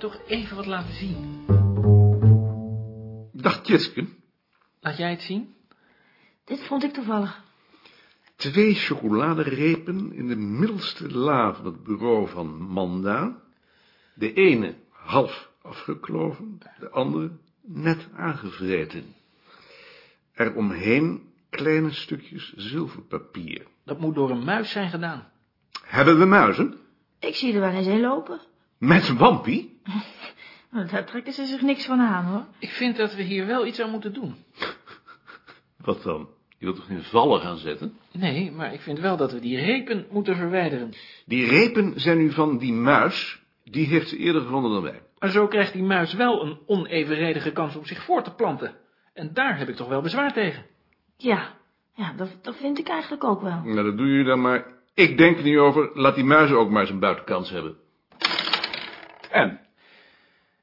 toch even wat laten zien. Dag Tjitske. Laat jij het zien? Dit vond ik toevallig. Twee chocoladerepen in de middelste la van het bureau van Manda. De ene half afgekloven, de andere net aangevreten. Eromheen kleine stukjes zilverpapier. Dat moet door een muis zijn gedaan. Hebben we muizen? Ik zie er wel eens een lopen. Met Wampie? Nou, daar trekken ze zich niks van aan, hoor. Ik vind dat we hier wel iets aan moeten doen. Wat dan? Je wilt toch geen vallen gaan zetten? Nee, maar ik vind wel dat we die repen moeten verwijderen. Die repen zijn nu van die muis. Die heeft ze eerder gevonden dan wij. Maar zo krijgt die muis wel een onevenredige kans om zich voor te planten. En daar heb ik toch wel bezwaar tegen. Ja, ja dat, dat vind ik eigenlijk ook wel. Nou, dat doen jullie dan maar. Ik denk er niet over. Laat die muizen ook maar eens een buitenkans hebben. En?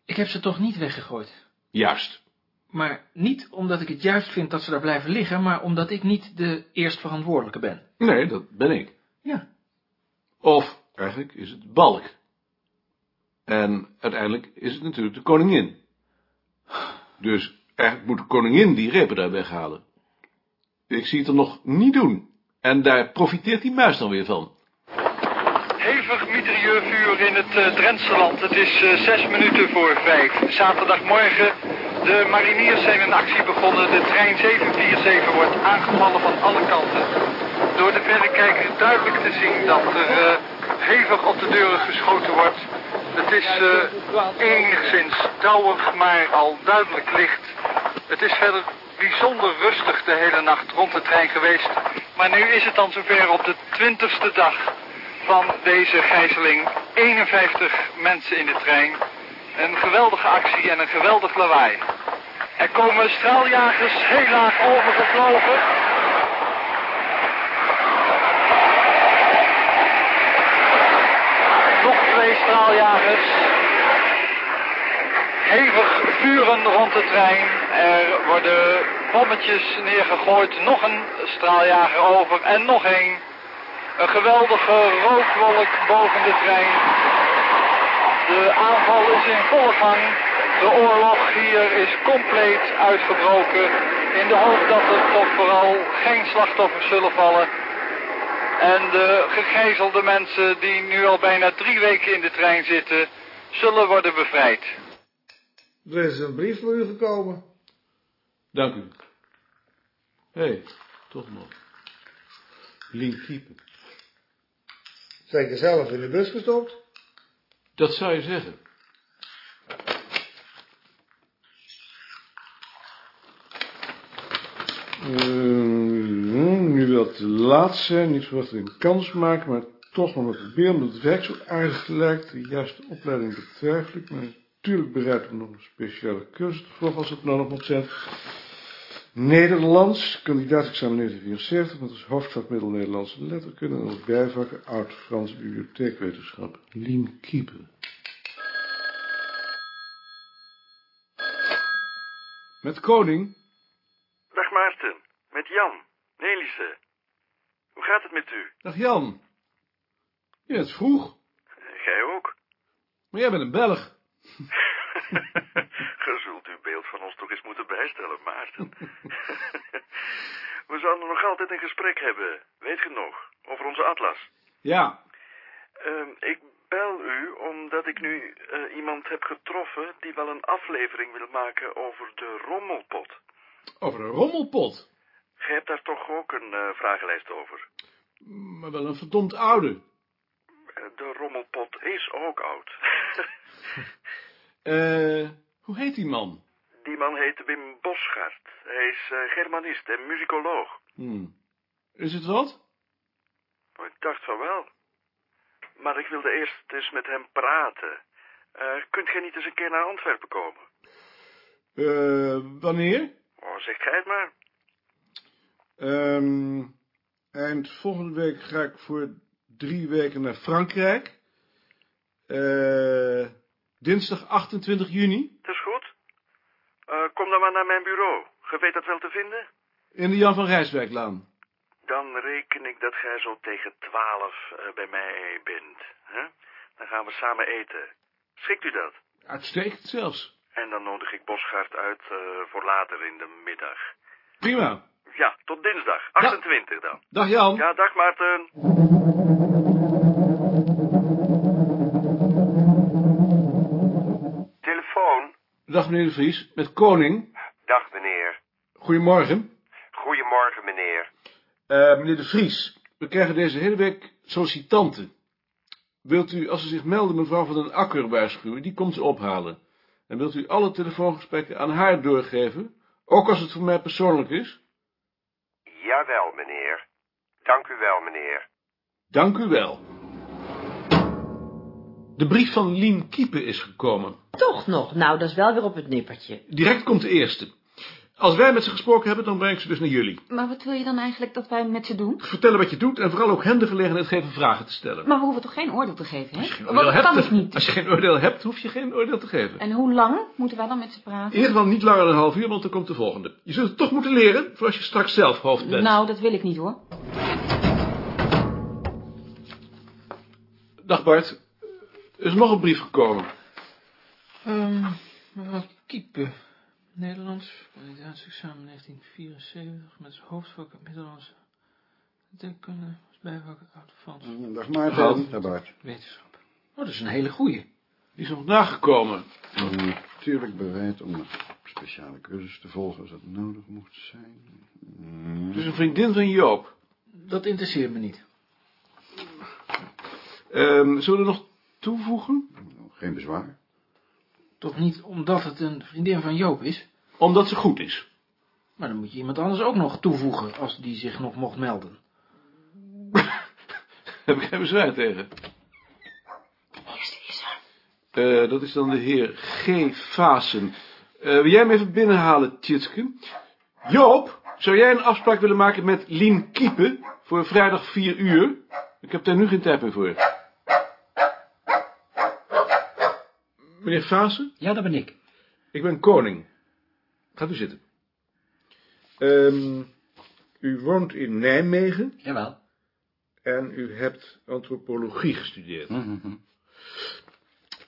Ik heb ze toch niet weggegooid. Juist. Maar niet omdat ik het juist vind dat ze daar blijven liggen, maar omdat ik niet de eerstverantwoordelijke ben. Nee, dat ben ik. Ja. Of, eigenlijk is het Balk. En uiteindelijk is het natuurlijk de koningin. Dus eigenlijk moet de koningin die repen daar weghalen. Ik zie het er nog niet doen. En daar profiteert die muis dan weer van. Hevig mitrailleurvuur in het uh, Drentse land. Het is uh, zes minuten voor vijf. Zaterdagmorgen. De mariniers zijn een actie begonnen. De trein 747 wordt aangevallen van alle kanten. Door de verrekijker duidelijk te zien dat er uh, hevig op de deuren geschoten wordt. Het is enigszins dauwig, maar al duidelijk licht. Het is verder bijzonder rustig de hele nacht rond de trein geweest. Maar nu is het dan zover op de twintigste dag van deze gijzeling. 51 mensen in de trein. Een geweldige actie en een geweldig lawaai. Er komen straaljagers heel laag overgevlogen. Nog twee straaljagers. Hevig vuren rond de trein. Er worden bommetjes neergegooid. Nog een straaljager over en nog één. Een geweldige rookwolk boven de trein. De aanval is in volle gang. De oorlog hier is compleet uitgebroken. In de hoop dat er toch vooral geen slachtoffers zullen vallen. En de gegijzelde mensen die nu al bijna drie weken in de trein zitten, zullen worden bevrijd. Er is een brief voor u gekomen. Dank u. Hé, hey, toch nog. Lien Kiepen. Zeker zelf in de bus gestopt? Dat zou je zeggen. Uh, nu wel te laat zijn, niet verwacht een kans maken, maar toch nog maar proberen, omdat het werk zo aardig lijkt. De juiste opleiding betwijfel ik, maar natuurlijk bereid om nog een speciale cursus te volgen als het nodig moet zijn. Nederlands, kandidaatexamen 1974, met als hoofdvak Middel-Nederlandse letterkunde en als bijvakken Oud-Frans bibliotheekwetenschap. Lien Kiepen. Met koning? Dag Maarten, met Jan, Nelisse. Hoe gaat het met u? Dag Jan. Je bent vroeg. Gij ook. Maar jij bent een Belg. Ge van ons toch eens moeten bijstellen, Maarten. We zouden nog altijd een gesprek hebben, weet je nog, over onze atlas. Ja. Uh, ik bel u omdat ik nu uh, iemand heb getroffen die wel een aflevering wil maken over de rommelpot. Over de rommelpot? Gij hebt daar toch ook een uh, vragenlijst over? Maar wel een verdomd oude. De rommelpot is ook oud. Eh, hoe heet die man? Die man heet Wim Bosgaard. Hij is uh, germanist en muzikoloog. Hmm. Is het wat? Ik dacht van wel. Maar ik wilde eerst eens met hem praten. Uh, kunt gij niet eens een keer naar Antwerpen komen? Uh, wanneer? Oh, zeg gij het maar. Um, eind volgende week ga ik voor drie weken naar Frankrijk. Uh, dinsdag 28 juni. Dat is goed. Kom dan maar naar mijn bureau. Je weet dat wel te vinden? In de Jan van Rijswijklaan. Dan reken ik dat gij zo tegen twaalf uh, bij mij bent. Hè? Dan gaan we samen eten. Schikt u dat? Uitstekend zelfs. En dan nodig ik Bosgaard uit eh, voor later in de middag. Prima. Ja, tot dinsdag. 28 dan. Dag Jan. Ja, dag Maarten. Dag meneer de Vries, met Koning. Dag meneer. Goedemorgen. Goedemorgen meneer. Eh, meneer de Vries, we krijgen deze hele week sollicitanten. Wilt u, als ze zich melden, mevrouw van den Akker waarschuwen, die komt ze ophalen. En wilt u alle telefoongesprekken aan haar doorgeven, ook als het voor mij persoonlijk is? Jawel meneer. Dank u wel meneer. Dank u wel. De brief van Lien Kiepen is gekomen. Toch nog? Nou, dat is wel weer op het nippertje. Direct komt de eerste. Als wij met ze gesproken hebben, dan breng ik ze dus naar jullie. Maar wat wil je dan eigenlijk dat wij met ze doen? Vertellen wat je doet en vooral ook hen de gelegenheid geven vragen te stellen. Maar we hoeven toch geen oordeel te geven, hè? Als je geen Wat oordeel kan hebt, ik niet? Als je geen oordeel hebt, hoef je geen oordeel te geven. En hoe lang moeten wij dan met ze In praten? ieder geval niet langer dan een half uur, want dan komt de volgende. Je zult het toch moeten leren, voor als je straks zelf hoofd bent. Nou, dat wil ik niet, hoor. Dag Bart. Er is nog een brief gekomen. Ehm, mevrouw Kiepe. Nederlands, kandidaatexamen 1974, met als hoofdvak Nederlands. Denkkunde, bijvak oud Frans. Dag Maarten. Dag Bart. Wetenschap. Oh, dat is een hele goeie. Die is nog nagekomen. Natuurlijk bereid om een speciale cursus te volgen als dat nodig mocht zijn. Mm, Het is een vriendin van Joop. Dat interesseert me niet. Ehm, zullen we er nog toevoegen? Geen bezwaar. Toch niet omdat het een vriendin van Joop is? Omdat ze goed is. Maar dan moet je iemand anders ook nog toevoegen, als die zich nog mocht melden. Heb ik geen bezwaar tegen. Eerste is er. Eh, dat is dan de heer G. Vasen. Eh, wil jij hem even binnenhalen, Tjitske? Joop, zou jij een afspraak willen maken met Lien Kiepen voor vrijdag 4 uur? Ik heb daar nu geen tijd meer voor. Meneer Vasen? Ja, dat ben ik. Ik ben koning. Gaat u zitten. Ehm, u woont in Nijmegen Jawel. en u hebt antropologie gestudeerd. Mhm.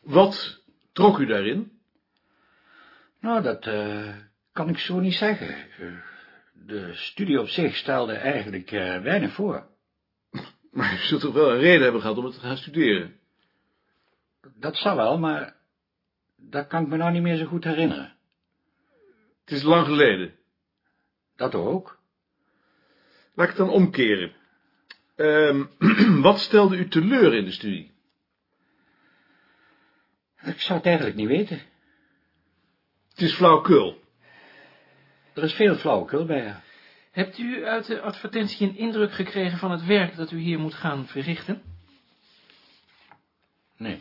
Wat trok u daarin? Nou, dat eh, kan ik zo niet zeggen. Eh, de studie op zich stelde eigenlijk eh, weinig voor. Maar u zult toch wel een reden hebben gehad om het te gaan studeren? Dat zou wel, maar dat kan ik me nou niet meer zo goed herinneren. Het is lang geleden. Dat ook. Laat ik het dan omkeren. Ehm, wat stelde u teleur in de studie? Ik zou het eigenlijk niet weten. Het is flauwkul. Er is veel flauwekul bij. Hebt u uit de advertentie een indruk gekregen van het werk dat u hier moet gaan verrichten? Nee.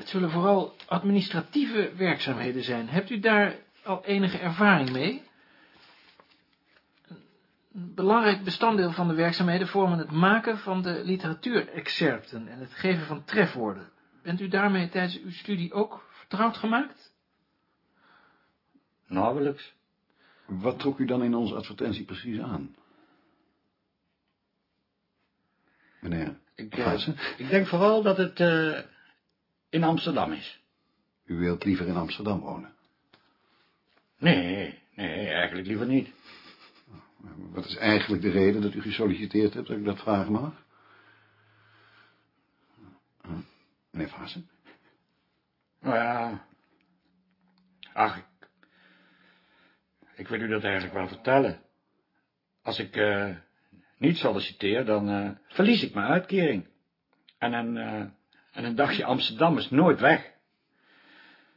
Het zullen vooral administratieve werkzaamheden zijn. Hebt u daar al enige ervaring mee? Een belangrijk bestanddeel van de werkzaamheden vormen het maken van de literatuurexcerpten en het geven van trefwoorden. Bent u daarmee tijdens uw studie ook vertrouwd gemaakt? Nauwelijks. Wat trok u dan in onze advertentie precies aan? Meneer Ik, eh, ik denk vooral dat het eh, in Amsterdam is. u wilt liever in Amsterdam wonen. Nee, nee, eigenlijk liever niet. Wat is eigenlijk de reden dat u gesolliciteerd hebt, dat ik dat vragen mag? Meneer Vazen? Nou ja. Ach, ik, ik wil u dat eigenlijk wel vertellen. Als ik eh, niet solliciteer, dan eh, verlies ik mijn uitkering. En een, eh, en een dagje Amsterdam is nooit weg.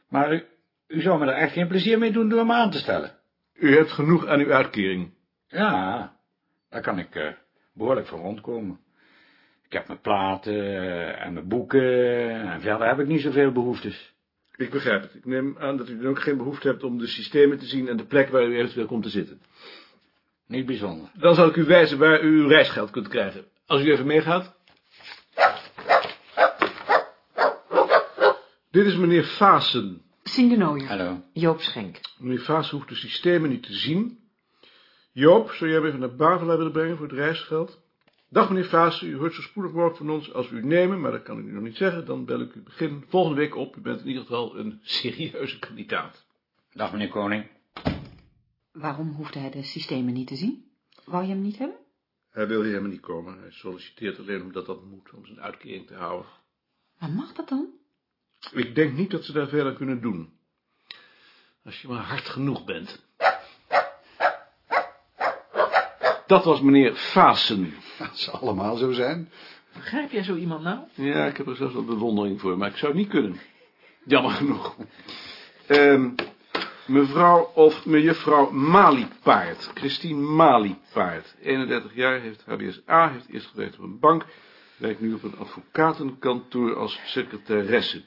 Maar u, u zou me er echt geen plezier mee doen door me aan te stellen. U hebt genoeg aan uw uitkering. Ja, daar kan ik eh, behoorlijk voor rondkomen. Ik heb mijn platen eh, en mijn boeken en verder heb ik niet zoveel behoeftes. Ik begrijp het. Ik neem aan dat u dan ook geen behoefte hebt om de systemen te zien en de plek waar u eventueel komt te zitten. Niet bijzonder. Dan zal ik u wijzen waar u uw reisgeld kunt krijgen. Als u even meegaat. Dit is meneer Vasen. Singenooier. Hallo. Joop Schenk. Meneer Vasen hoeft de systemen niet te zien. Joop, zou jij hem even naar Bavela willen brengen voor het reisgeld? Dag meneer Vaas, u hoort zo spoedig mogelijk van ons als we u nemen, maar dat kan ik u nog niet zeggen. Dan bel ik u begin volgende week op. U bent in ieder geval een serieuze kandidaat. Dag, meneer Koning. Waarom hoefde hij de systemen niet te zien? Wou je hem niet hebben? Hij wil hier helemaal niet komen. Hij solliciteert alleen omdat dat moet, om zijn uitkering te houden. Maar mag dat dan? Ik denk niet dat ze daar verder kunnen doen. Als je maar hard genoeg bent. Dat was meneer Vaassen. Dat zal allemaal zo zijn. Begrijp jij zo iemand nou? Ja, ik heb er zelfs wel bewondering voor, maar ik zou het niet kunnen. Jammer genoeg. Ehm, mevrouw of mejuffrouw Maliepaard. Christine Maliepaard. 31 jaar, heeft HBSA, heeft eerst gewerkt op een bank. Werkt nu op een advocatenkantoor als secretaresse.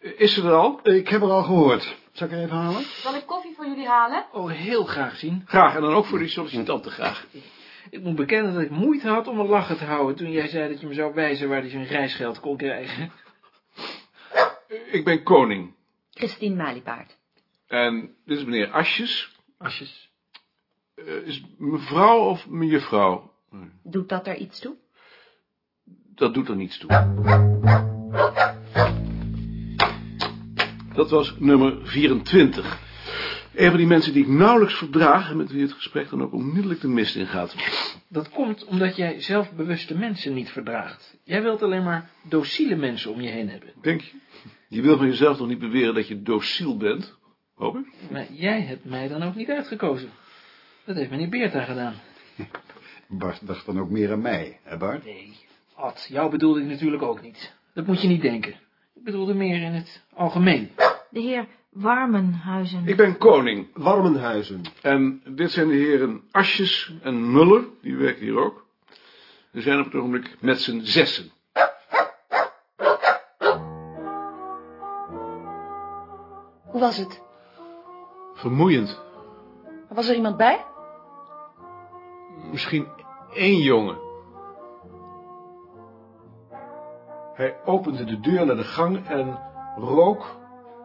Eh, Is ze er al? Ik heb er al gehoord. Zal ik er even halen? Zal ik koffie voor jullie halen? Oh, heel graag zien. Graag, en dan ook voor die sollicitanten graag. Ik moet bekennen dat ik moeite had om een lachen te houden toen jij zei dat je me zou wijzen waar hij zijn reisgeld kon krijgen. Ik ben koning. Christine Maliepaard. En dit is meneer Asjes. Asjes. Eh, is mevrouw of mejuffrouw? Doet dat er iets toe? Dat doet er niets toe. Dat was nummer 24. Een van die mensen die ik nauwelijks verdraag en met wie het gesprek dan ook onmiddellijk de mist ingaat. Dat komt omdat jij zelfbewuste mensen niet verdraagt. Jij wilt alleen maar dociele mensen om je heen hebben. Denk je? Je wil van jezelf toch niet beweren dat je dociel bent? Hoop ik? Maar jij hebt mij dan ook niet uitgekozen. Dat heeft meneer Beerta gedaan. Bart dacht dan ook meer aan mij, hè Bart? Nee, Ad, jou bedoelde ik natuurlijk ook niet. Dat moet je niet denken. Ik bedoelde meer in het algemeen. De heer Warmenhuizen. Ik ben koning. Warmenhuizen. En dit zijn de heren Asjes en Muller, die werken hier ook. We zijn op het ogenblik met z'n zessen. Hoe was het? Vermoeiend. Was er iemand bij? Misschien één jongen. Hij opende de deur naar de gang en rook,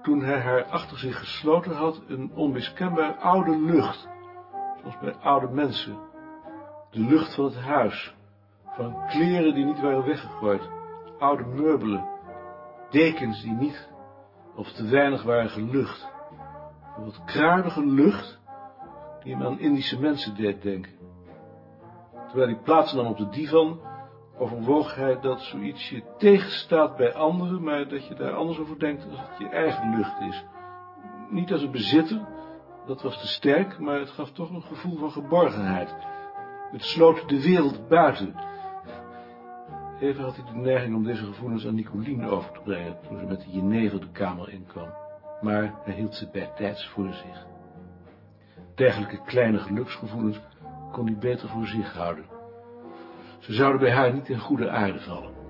toen hij haar achter zich gesloten had, een onmiskenbaar oude lucht. Zoals bij oude mensen. De lucht van het huis. Van kleren die niet waren weggegooid. Oude meubelen. Dekens die niet of te weinig waren gelucht. Een wat kruidige lucht die hem aan Indische mensen deed denken. Terwijl hij plaats nam op de divan, overwoog hij dat zoiets je tegenstaat bij anderen, maar dat je daar anders over denkt als het je eigen lucht is. Niet als een bezitter, dat was te sterk, maar het gaf toch een gevoel van geborgenheid. Het sloot de wereld buiten. Even had hij de neiging om deze gevoelens aan Nicolien over te brengen, toen ze met de jenever de kamer inkwam. Maar hij hield ze bij tijds voor zich. Dergelijke kleine geluksgevoelens kon hij beter voor zich houden. Ze zouden bij haar niet in goede aarde vallen.